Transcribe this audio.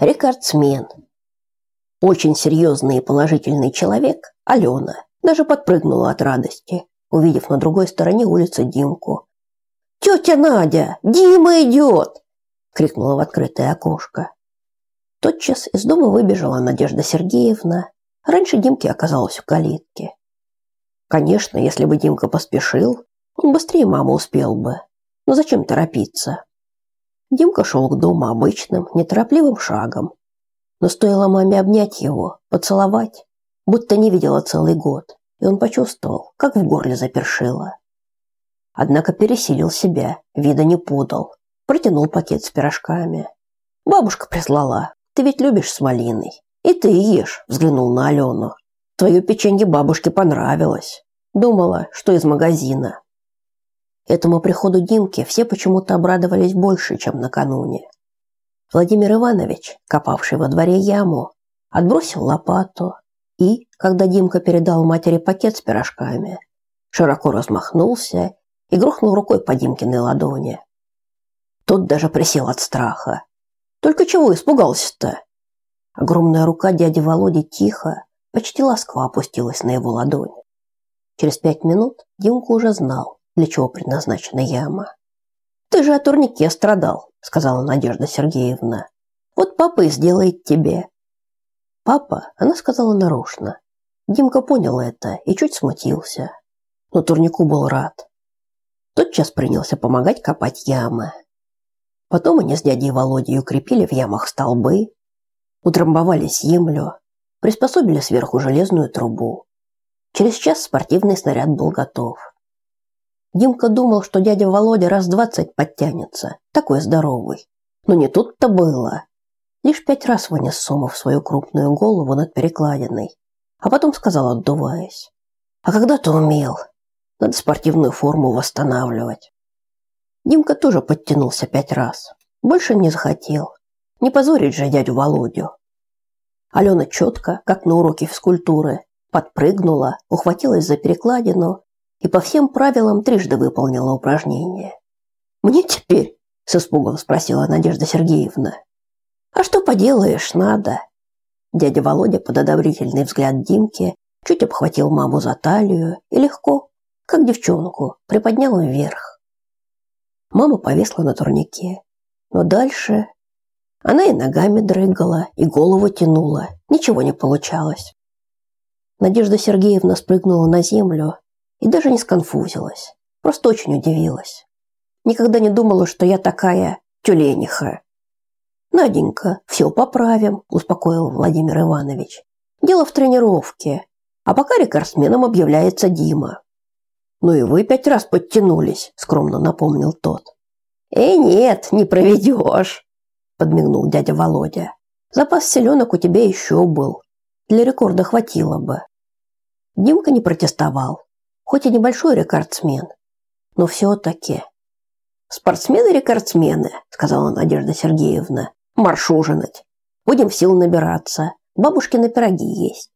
рекордсмен. Очень серьезный и положительный человек, Алена, даже подпрыгнула от радости, увидев на другой стороне улицы Димку. «Тетя Надя, Дима идет!» – крикнула в открытое окошко. Тотчас из дома выбежала Надежда Сергеевна. Раньше Димки оказалась в калитке. Конечно, если бы Димка поспешил, он быстрее маму успел бы. Но зачем торопиться? Димка шел к дому обычным, неторопливым шагом. Но стоило маме обнять его, поцеловать, будто не видела целый год, и он почувствовал, как в горле запершило. Однако пересилил себя, вида не подал, протянул пакет с пирожками. Бабушка прислала, ты ведь любишь с малиной. И ты ешь, взглянул на Алену. Твое печенье бабушке понравилось. Думала, что из магазина. Этому приходу Димки все почему-то обрадовались больше, чем накануне. Владимир Иванович, копавший во дворе яму, отбросил лопату и, когда Димка передал матери пакет с пирожками, широко размахнулся и грохнул рукой по Димкиной ладони. Тот даже присел от страха. Только чего испугался-то? Огромная рука дяди Володи тихо, почти ласково опустилась на его ладонь. Через пять минут Димка уже знал, для чего предназначена яма. «Ты же о турнике страдал», — сказала Надежда Сергеевна. «Вот папа и сделает тебе». «Папа», — она сказала нарочно. Димка понял это и чуть смутился. Но турнику был рад. Тотчас принялся помогать копать ямы. Потом они с дядей Володей укрепили в ямах столбы, утрамбовали землю, приспособили сверху железную трубу. Через час спортивный снаряд был готов. Димка думал, что дядя Володя раз двадцать подтянется, такой здоровый. Но не тут-то было. Лишь пять раз вынес Сомов свою крупную голову над перекладиной, а потом сказал, отдуваясь. «А когда ты умел? Надо спортивную форму восстанавливать». Димка тоже подтянулся пять раз. Больше не захотел. Не позорить же дядю Володю. Алена четко, как на уроке физкультуры, подпрыгнула, ухватилась за перекладину и по всем правилам трижды выполнила упражнение. «Мне теперь?» – с испугом спросила Надежда Сергеевна. «А что поделаешь, надо». Дядя Володя под одобрительный взгляд Димки чуть обхватил маму за талию и легко, как девчонку, приподнял вверх. Мама повесла на турнике. Но дальше она и ногами дрыгала, и голову тянула. Ничего не получалось. Надежда Сергеевна спрыгнула на землю и даже не сконфузилась. Просто очень удивилась. Никогда не думала, что я такая тюлениха. Наденька, все поправим, успокоил Владимир Иванович. Дело в тренировке. А пока рекордсменом объявляется Дима. Ну и вы пять раз подтянулись, скромно напомнил тот. Э, нет, не проведешь, подмигнул дядя Володя. Запас селенок у тебя еще был. Для рекорда хватило бы. Димка не протестовал, хоть и небольшой рекордсмен, но все-таки. «Спортсмены-рекордсмены», — сказала Надежда Сергеевна, — «марш ужинать. Будем сил набираться. Бабушкины пироги есть».